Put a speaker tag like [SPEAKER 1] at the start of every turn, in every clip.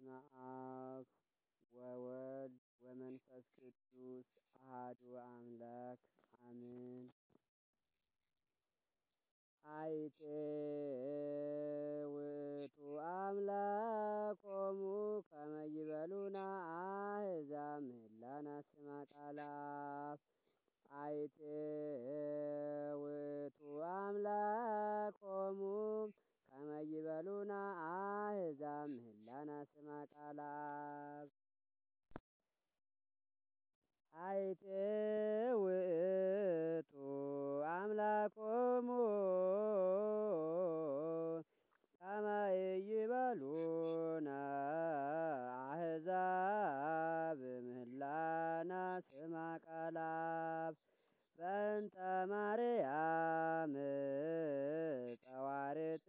[SPEAKER 1] በስመ አብ ወወልድ ወመንፈስ ቅዱስ አሐዱ አምላክ አሜን። አይቴ አምላኮሙ ከመ ይቤሉነ አሕዛብ ምህላነ ስመ ቃላፍ አይቴ አምላኮሙ ከመ ይቤሉነ አሕዛብ ምህላነ ስመ ቃላፍ አይቴ ውእቱ አምላኮሙ ከመ ይቤሉነ አሕዛብ ምህላነ ስመ ቃላፍ በእንተ ማርያም ጸዋርት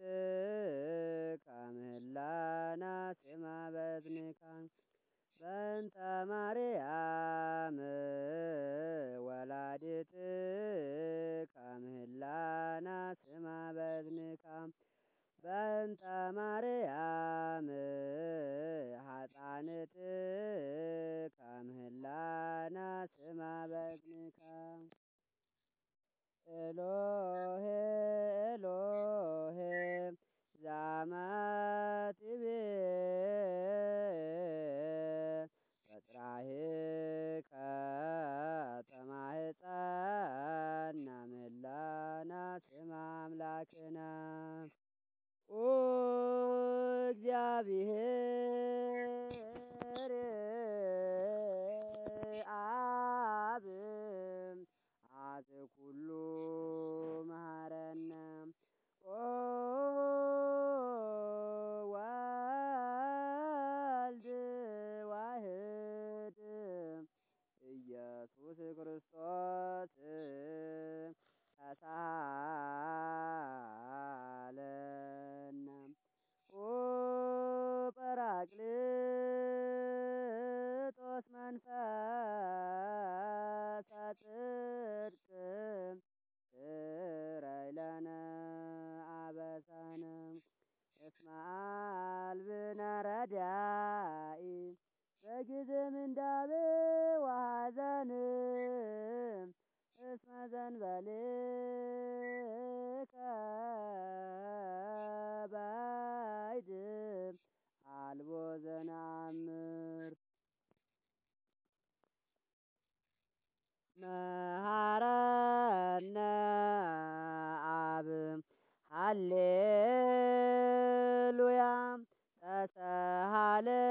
[SPEAKER 1] ተሰሃለነ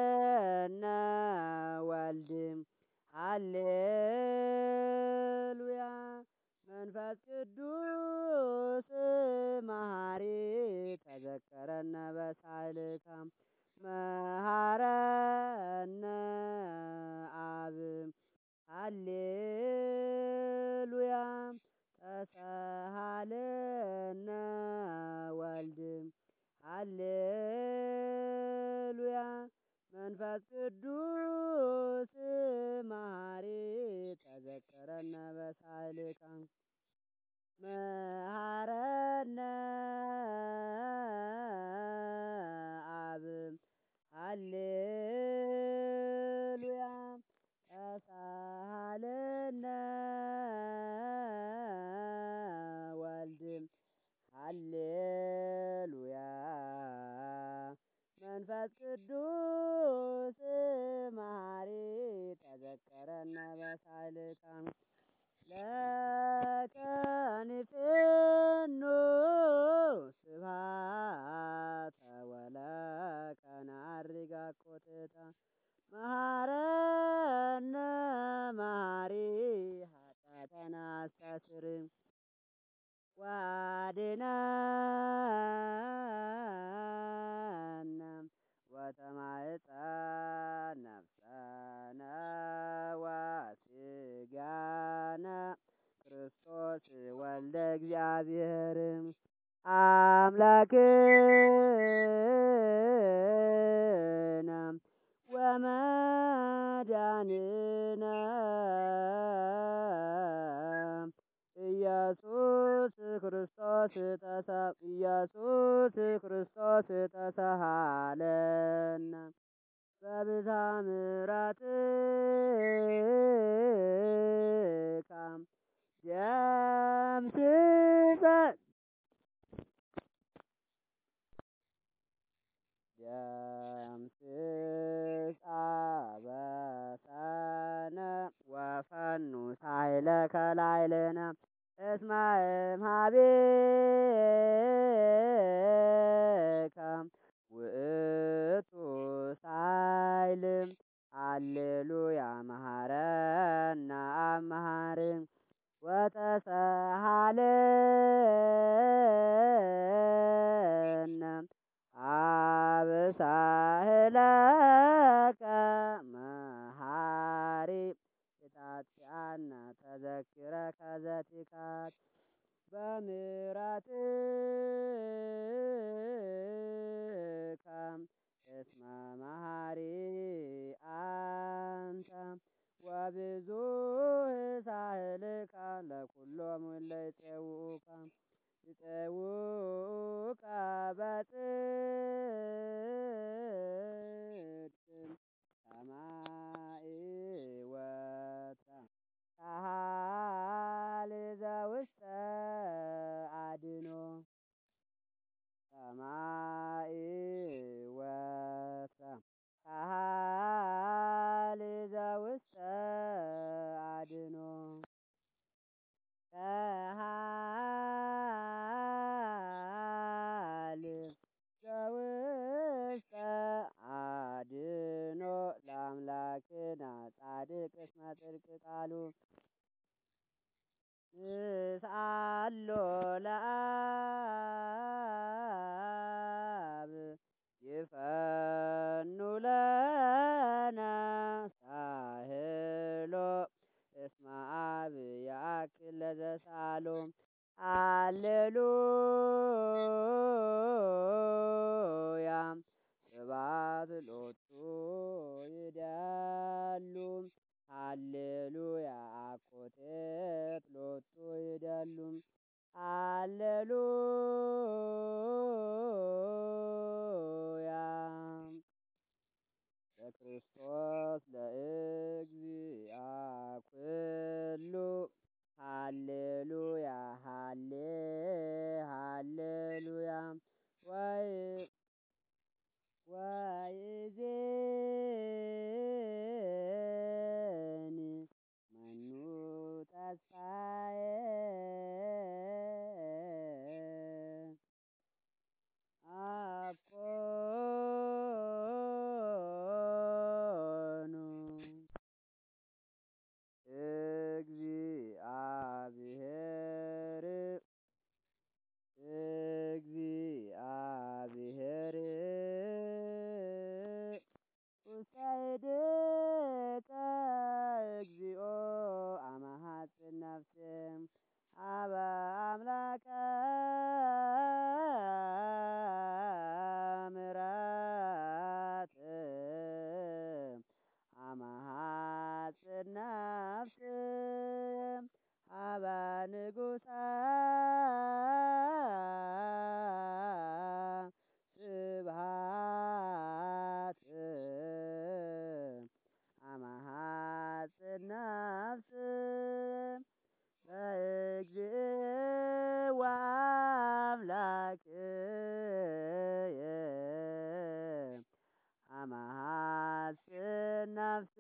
[SPEAKER 1] ቅዱስ መሐሪ ተዘከረነ በሳልካ ለከንፌኑ ስብሐተ ወለከ ነዐርግ አኮቴታ መሐረነ መሐሪ ኃጢአተነ አስተስር ወአድኅነነ ወተማኅፀን ነፍሰነ ወሥጋነ ክርስቶስ ወልደ እግዚአብሔር አምላክነ ወመድኃኒነ ኢየሱስ ክርስቶስ ተሰ ኢየሱስ ክርስቶስ ተሰሃለነ በብዛ ምሕረትከ ደምስሰ ደምስስ አበሰነ ወፈኑ ሳይለከ ላዕሌነ እስመ እምኀቤከ ውእቱ ሳይል። ሃሌሉያ! አብ መሐሪ ወተሳሃለነ አብ ሳህለከ መሐሪ የታትያነ ተዘኪረ ከዘቲካት በምሕረትከ ቃሉ ንስአሎ ለአብ ይፈኑ ለነ ሳህሎ። እስመ አብ ያክል ለዘሳሎ ሃሌሉያ gloves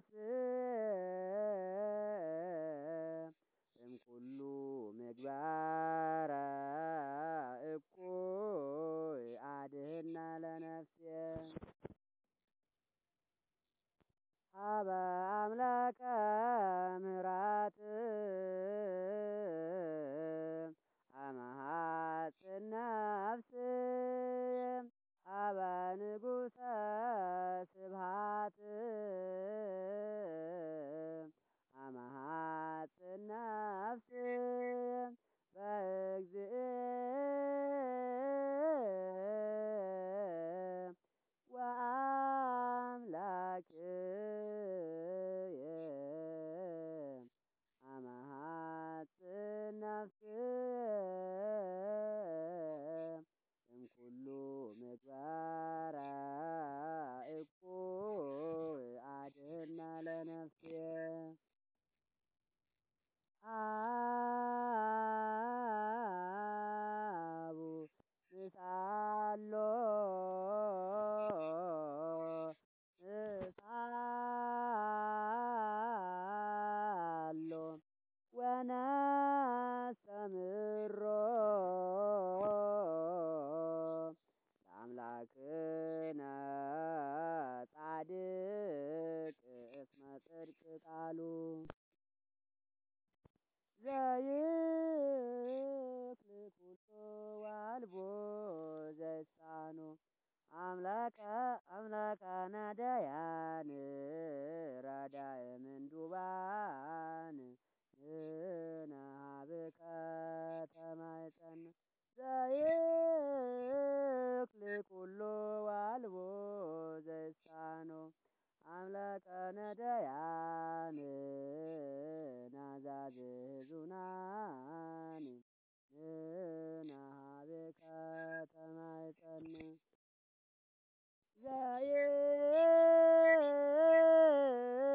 [SPEAKER 1] 是。ነደያን ናዛዝዙናን ንናሃቤከ ተማይጠን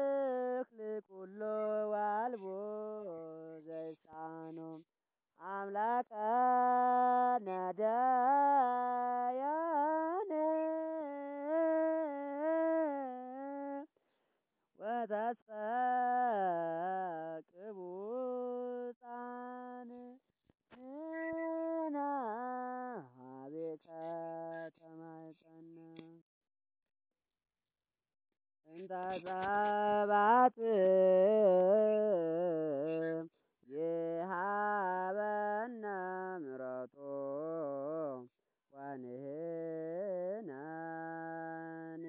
[SPEAKER 1] ዘይክልኩሎ ዋልቦ ዘይሳኖም አምላከ ነደያ ታሳቅቡ ሕፃንክነ ኀቤተ ተማኅፀነ እንተ ጸባዖት ይሃበነ ምሕረቱ ወንሕነን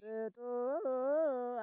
[SPEAKER 1] ፍጡራን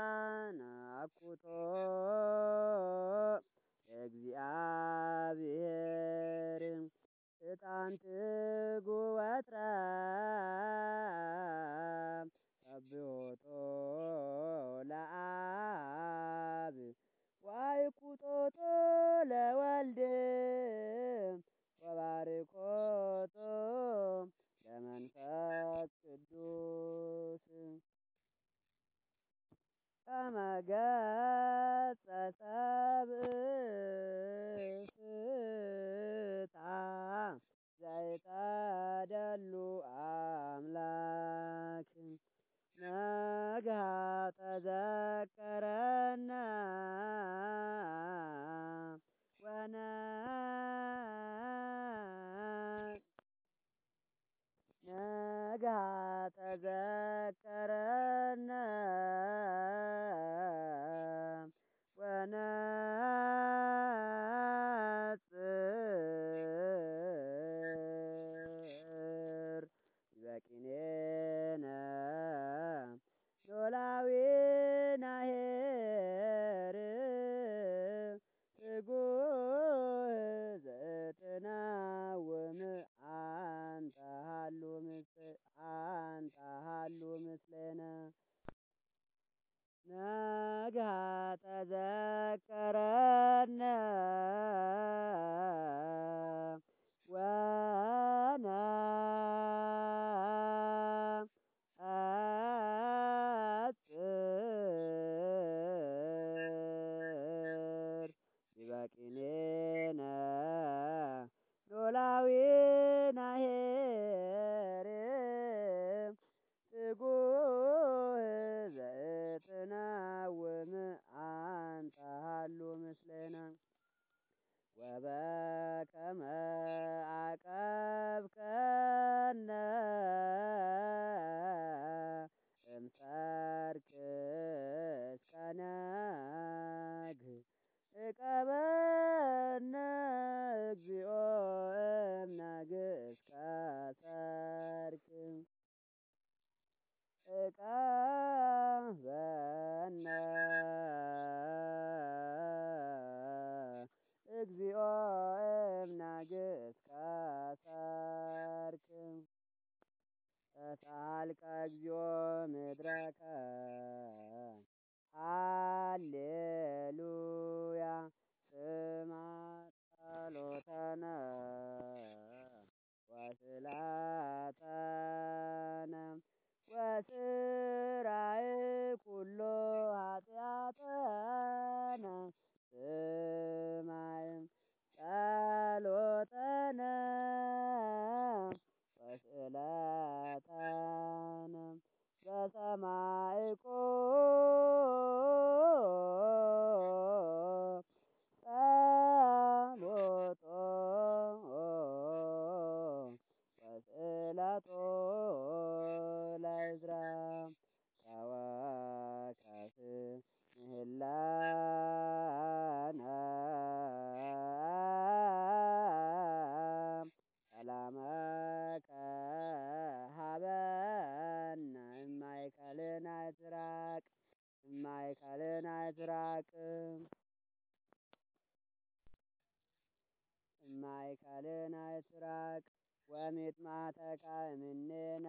[SPEAKER 1] ይጥማተካህምኔነ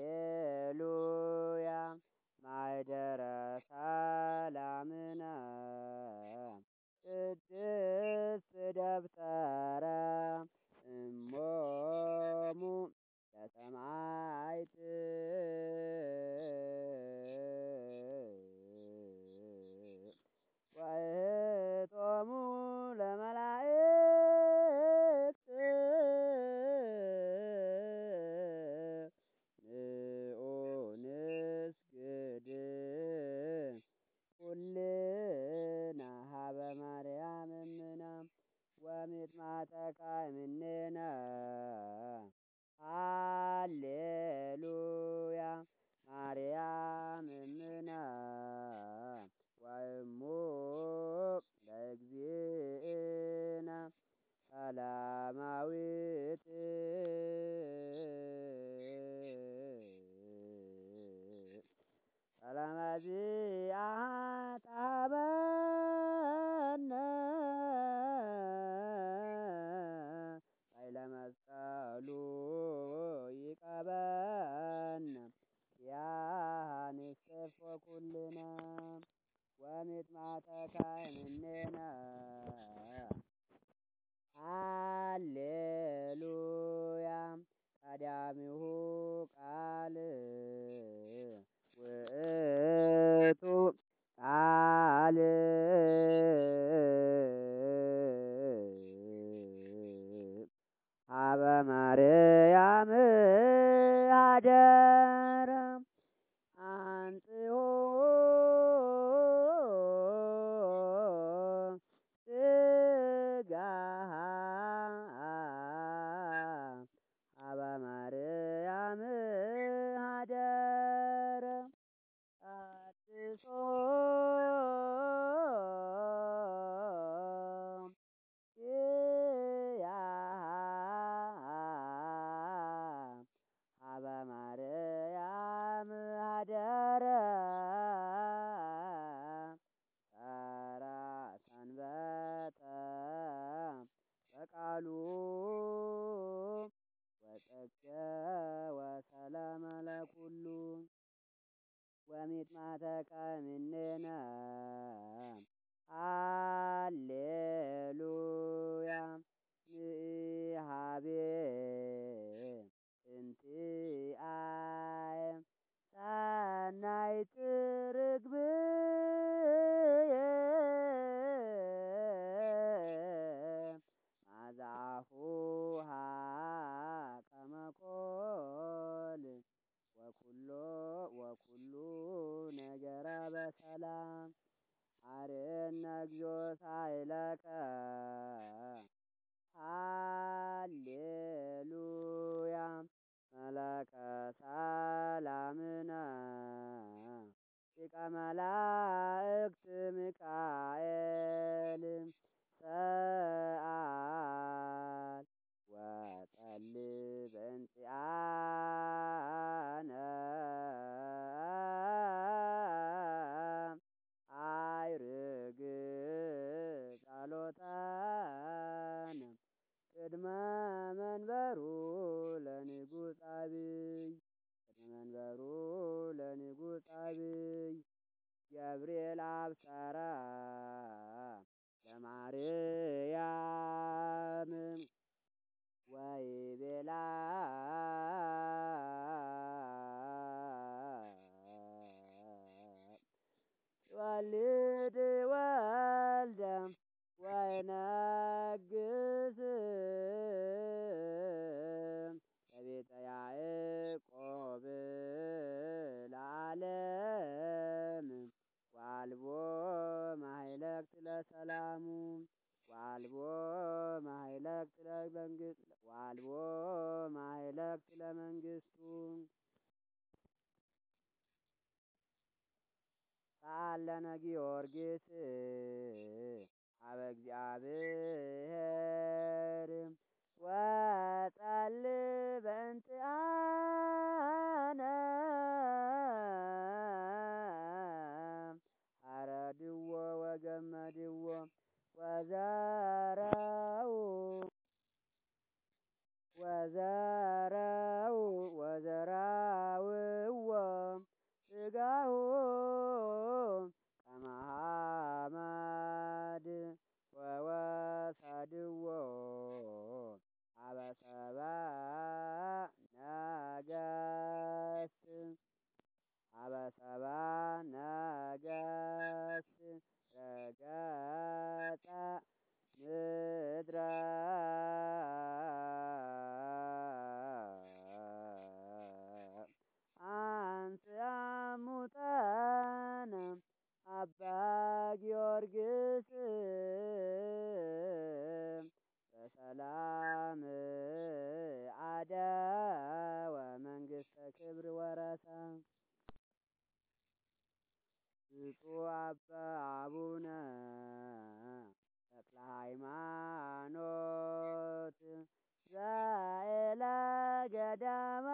[SPEAKER 1] ሃሌሉያ! ማኅደረ रे आता So ሰላም አርነ እግዚኦ ሳይለከ ሃሌሉያ መለከ ሰላምነ። ሊቀ መላእክት ሚካኤል ጸአል ወጸልይ በእንጽአነ ቅድመ መንበሩ ለንጉሥ አብይ ቅድመ መንበሩ ለንጉሥ አብይ። ገብርኤል አብሰራ ለማርያም ወይቤላ ወልድ ወልደ ወይነግስ ለሰላሙ ዋልቦ ማይለክት ለመንግስቱ። ሳለነ ጊዮርጊስ ሀበ እግዚአብሔር። ወጸል በእንቲአነ عدوا وزارعوا وزارعوا وزرعوا سقاهم دام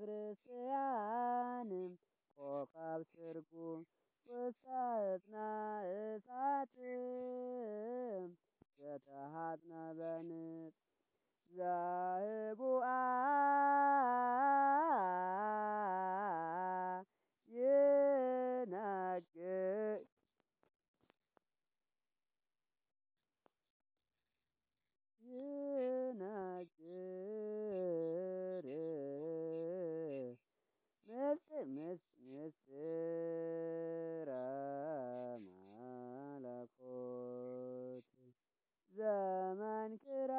[SPEAKER 1] ክርስቲያን ኮከብ ስርጉም ውስተ እጽነ እሳት ዘተሃጥነ በንጽ ዘህቡአ ይነግር። ይነግር ምስጢረ መለኮት ዘመንክራ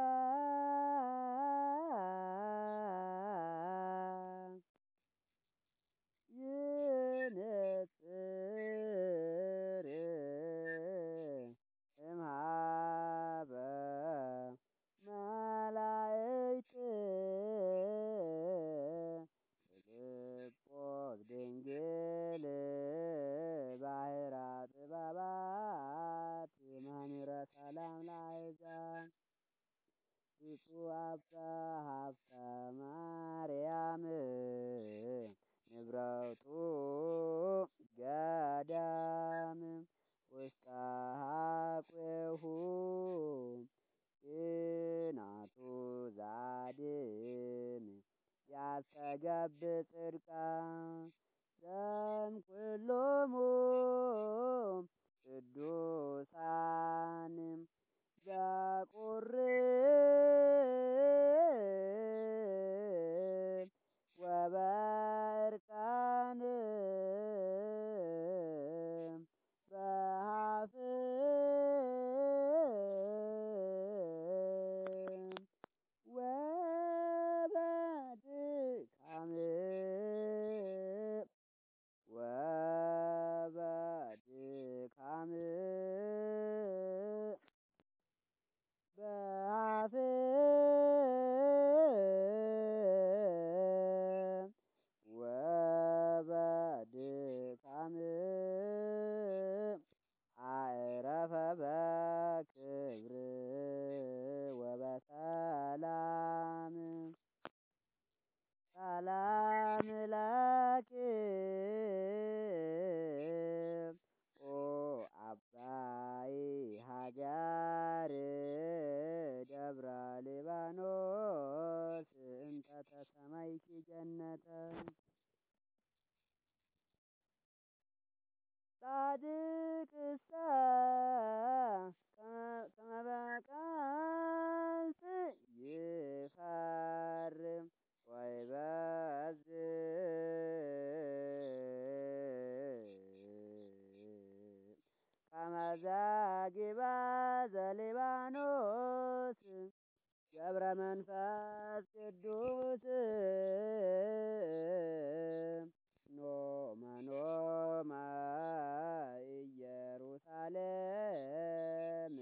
[SPEAKER 1] अपडेशन का አዛጊባ ዘሊባኖስ ገብረ መንፈስ ቅዱስ ኖመ ኖመ ኢየሩሳሌም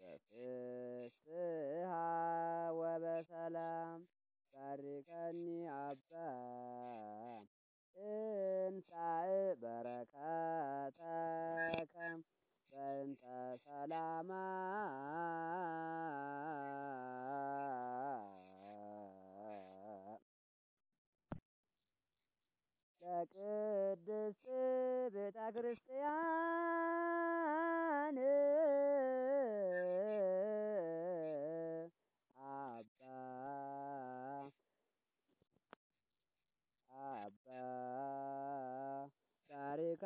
[SPEAKER 1] በፍስሃ ወበሰላም ባሪከኒ አባ እንሳእ በረከተከ ጥንተ ሰላማ ለቅድስት ቤተ ክርስቲያን አባ ታሪካ